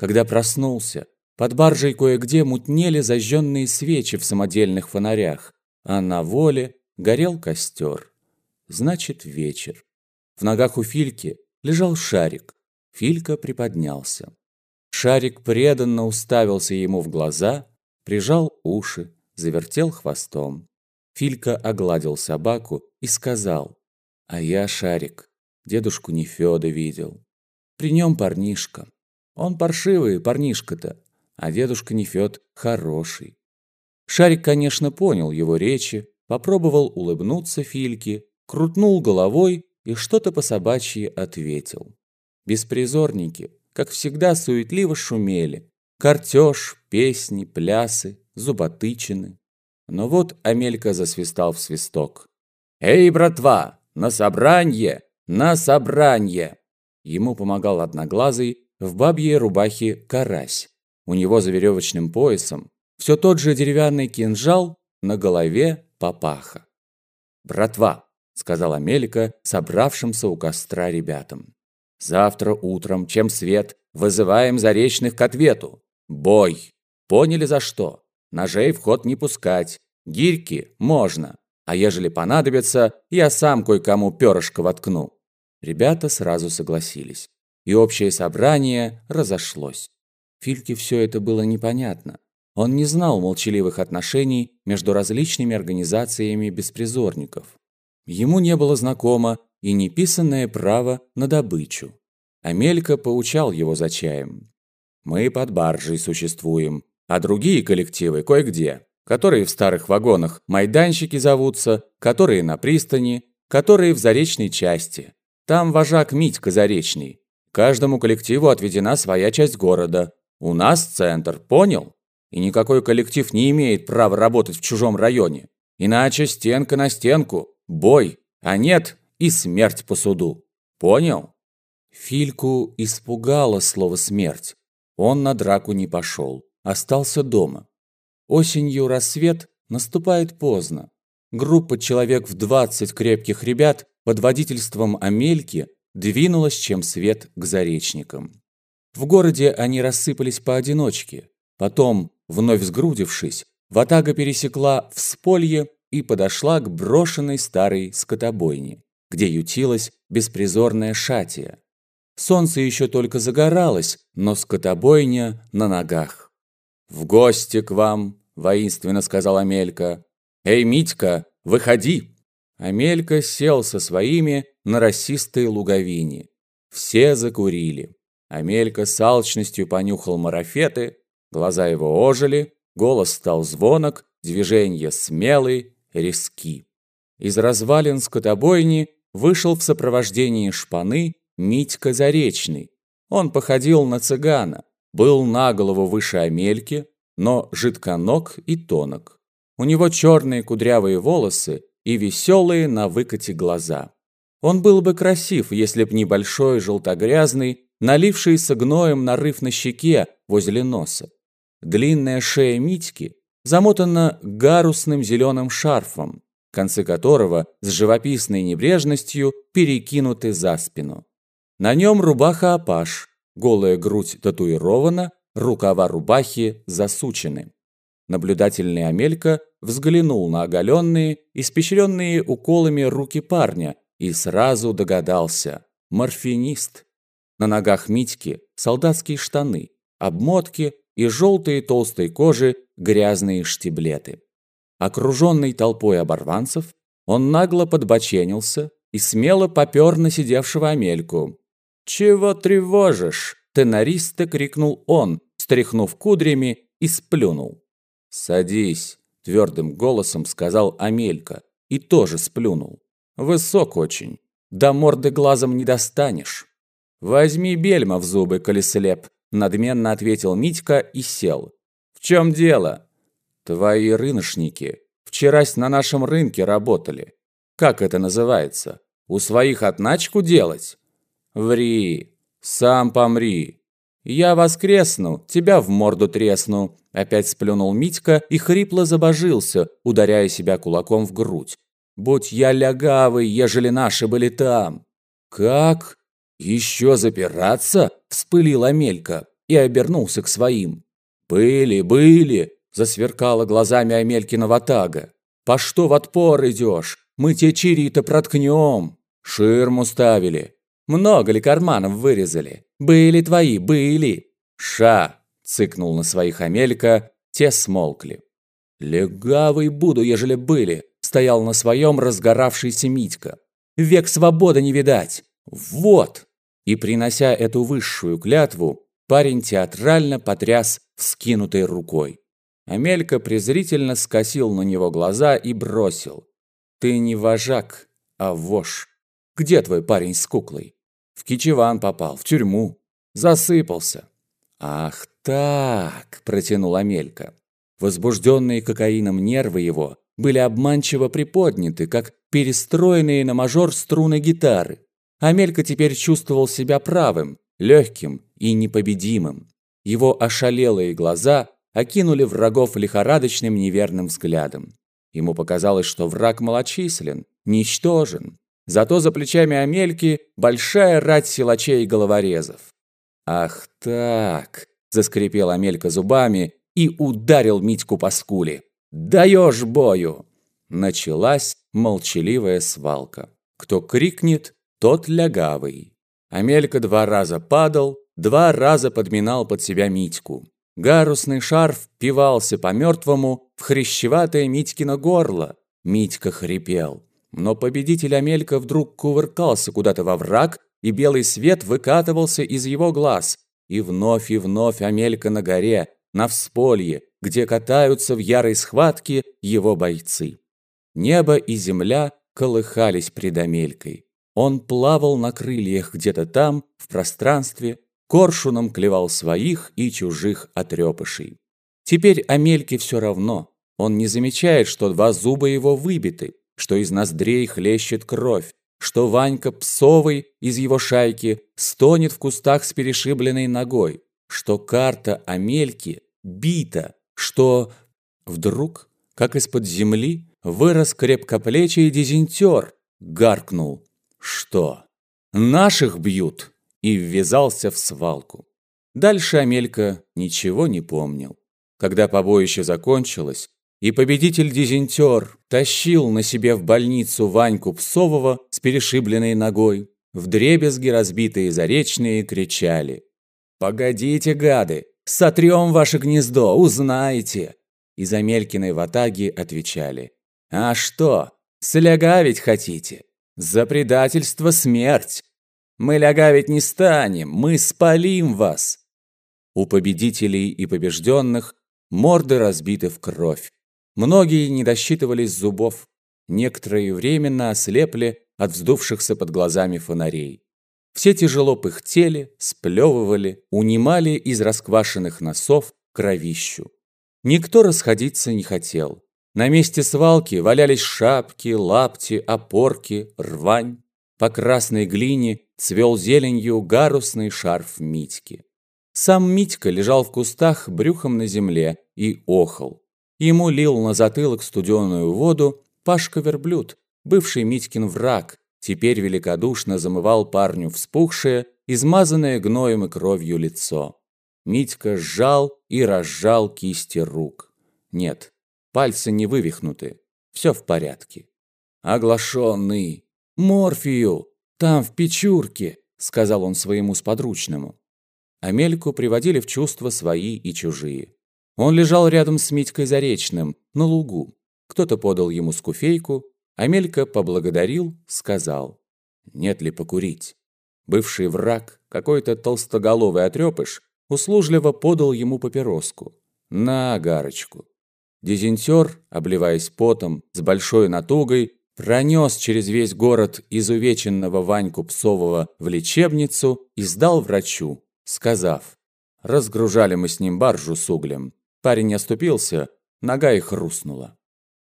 Когда проснулся, под баржей кое-где мутнели зажженные свечи в самодельных фонарях, а на воле горел костер. Значит, вечер. В ногах у Фильки лежал шарик. Филька приподнялся. Шарик преданно уставился ему в глаза, прижал уши, завертел хвостом. Филька огладил собаку и сказал, «А я, Шарик, дедушку Нефёда видел. При нем парнишка. Он паршивый, парнишка-то, а дедушка Нефёд хороший». Шарик, конечно, понял его речи, попробовал улыбнуться Фильке, крутнул головой и что-то по собачьи ответил. Беспризорники, как всегда, суетливо шумели. Картеж, песни, плясы, зуботычины. Но вот Амелька засвистал в свисток. «Эй, братва, на собранье! На собранье!» Ему помогал одноглазый в бабьей рубахе карась. У него за веревочным поясом все тот же деревянный кинжал, на голове папаха. «Братва!» — сказала Амелька собравшимся у костра ребятам. «Завтра утром, чем свет, вызываем заречных к ответу. Бой! Поняли за что? Ножей в ход не пускать. Гирьки можно. А ежели понадобится, я сам кое-кому перышко воткну». Ребята сразу согласились. И общее собрание разошлось. Фильке все это было непонятно. Он не знал молчаливых отношений между различными организациями беспризорников. Ему не было знакомо и неписанное право на добычу. Амелька поучал его за чаем. «Мы под баржей существуем, а другие коллективы кое-где, которые в старых вагонах майданщики зовутся, которые на пристани, которые в заречной части. Там вожак Митька Заречный. Каждому коллективу отведена своя часть города. У нас центр, понял? И никакой коллектив не имеет права работать в чужом районе. Иначе стенка на стенку, бой, а нет и смерть по суду. Понял? Фильку испугало слово «смерть». Он на драку не пошел, остался дома. Осенью рассвет наступает поздно. Группа человек в 20 крепких ребят под водительством Амельки двинулась чем свет к заречникам. В городе они рассыпались поодиночке. Потом, вновь сгрудившись, Ватага пересекла всполье и подошла к брошенной старой скотобойне, где ютилась беспризорная шатия. Солнце еще только загоралось, но скотобойня на ногах. «В гости к вам!» – воинственно сказала Амелька. «Эй, Митька, выходи!» Амелька сел со своими на расистой луговине. Все закурили. Амелька с алчностью понюхал марафеты, глаза его ожили, голос стал звонок, движения смелые, резки. Из развалин скотобойни вышел в сопровождении шпаны Митька Заречный. Он походил на цыгана, был на голову выше Амельки, но жидконог и тонок. У него черные кудрявые волосы и веселые на выкате глаза. Он был бы красив, если б небольшой желтогрязный, налившийся гноем нарыв на щеке возле носа. Длинная шея Митьки замотана гарусным зеленым шарфом, концы которого с живописной небрежностью перекинуты за спину. На нем рубаха-апаш, голая грудь татуирована, рукава рубахи засучены. Наблюдательный Амелька взглянул на оголенные, испещренные уколами руки парня и сразу догадался – морфинист. На ногах Митьки солдатские штаны, обмотки и желтые толстой кожи грязные штиблеты. Окруженный толпой оборванцев, он нагло подбоченился и смело попер на сидевшего Амельку. «Чего тревожишь?» – тенористо крикнул он, стряхнув кудрями и сплюнул. «Садись», – твердым голосом сказал Амелька и тоже сплюнул. «Высок очень, до морды глазом не достанешь». «Возьми бельма в зубы, коли слеп», – надменно ответил Митька и сел. «В чем дело?» «Твои рыношники вчерась на нашем рынке работали. Как это называется? У своих отначку делать?» Ври, сам помри. Я воскресну, тебя в морду тресну. Опять сплюнул Митька и хрипло забожился, ударяя себя кулаком в грудь. Будь я лягавый, ежели наши были там. Как? Еще запираться? Вспылила Мелька. и обернулся к своим. «Были, были!» – засверкала глазами Амелькина ватага. «По что в отпор идешь? Мы те чири-то проткнем!» Ширму ставили. Много ли карманов вырезали? Были твои, были. Ша! Цыкнул на своих Амелька, те смолкли. Легавый буду, ежели были, стоял на своем разгоравшийся Митька. Век свободы не видать. Вот! И, принося эту высшую клятву, парень театрально потряс вскинутой рукой. Амелька презрительно скосил на него глаза и бросил. «Ты не вожак, а вож. Где твой парень с куклой?» «В Кичеван попал, в тюрьму. Засыпался». «Ах так!» – протянул Амелька. Возбужденные кокаином нервы его были обманчиво приподняты, как перестроенные на мажор струны гитары. Амелька теперь чувствовал себя правым, легким и непобедимым. Его ошалелые глаза окинули врагов лихорадочным неверным взглядом. Ему показалось, что враг малочислен, ничтожен. Зато за плечами Амельки большая рать силачей и головорезов. «Ах так!» – заскрипел Амелька зубами и ударил Митьку по скуле. «Даешь бою!» Началась молчаливая свалка. Кто крикнет, тот лягавый. Амелька два раза падал, два раза подминал под себя Митьку. Гарусный шарф пивался по-мертвому в хрящеватое Митькино горло. Митька хрипел. Но победитель Амелька вдруг кувыркался куда-то во враг, и белый свет выкатывался из его глаз. И вновь и вновь Амелька на горе, на всполье, где катаются в ярой схватке его бойцы. Небо и земля колыхались пред Амелькой. Он плавал на крыльях где-то там, в пространстве, коршуном клевал своих и чужих отрепышей. Теперь Амельке все равно. Он не замечает, что два зуба его выбиты, что из ноздрей хлещет кровь, что Ванька Псовый из его шайки стонет в кустах с перешибленной ногой, что карта Амельки бита, что... Вдруг, как из-под земли, вырос крепкоплечий дизентер, гаркнул. Что? Наших бьют? И ввязался в свалку. Дальше Амелька ничего не помнил. Когда побоище закончилось, и победитель-дизентер тащил на себе в больницу Ваньку Псового с перешибленной ногой, вдребезги разбитые заречные кричали. «Погодите, гады, сотрем ваше гнездо, узнаете!» Из Амелькиной ватаги отвечали. «А что, слягавить хотите? За предательство смерть! Мы лягавить не станем, мы спалим вас!» У победителей и побежденных морды разбиты в кровь. Многие не досчитывались зубов, некоторые временно ослепли от вздувшихся под глазами фонарей. Все тяжело пыхтели, сплевывали, унимали из расквашенных носов кровищу. Никто расходиться не хотел. На месте свалки валялись шапки, лапти, опорки, рвань. По красной глине цвел зеленью гарусный шарф Митьки. Сам Митька лежал в кустах брюхом на земле и охал. Ему лил на затылок студеную воду Пашка-верблюд, бывший Митькин враг, теперь великодушно замывал парню вспухшее, измазанное гноем и кровью лицо. Митька сжал и разжал кисти рук. Нет, пальцы не вывихнуты, все в порядке. «Оглашенный! Морфию! Там, в печурке!» — сказал он своему сподручному. Амельку приводили в чувство свои и чужие. Он лежал рядом с Митькой Заречным, на лугу. Кто-то подал ему скуфейку, Амелька поблагодарил, сказал, «Нет ли покурить?» Бывший враг, какой-то толстоголовый отрепыш, услужливо подал ему папироску. «На, гарочку». Дезентер, обливаясь потом, с большой натугой, пронес через весь город изувеченного Ваньку Псового в лечебницу и сдал врачу, сказав, «Разгружали мы с ним баржу с углем. Парень оступился, нога и хрустнула.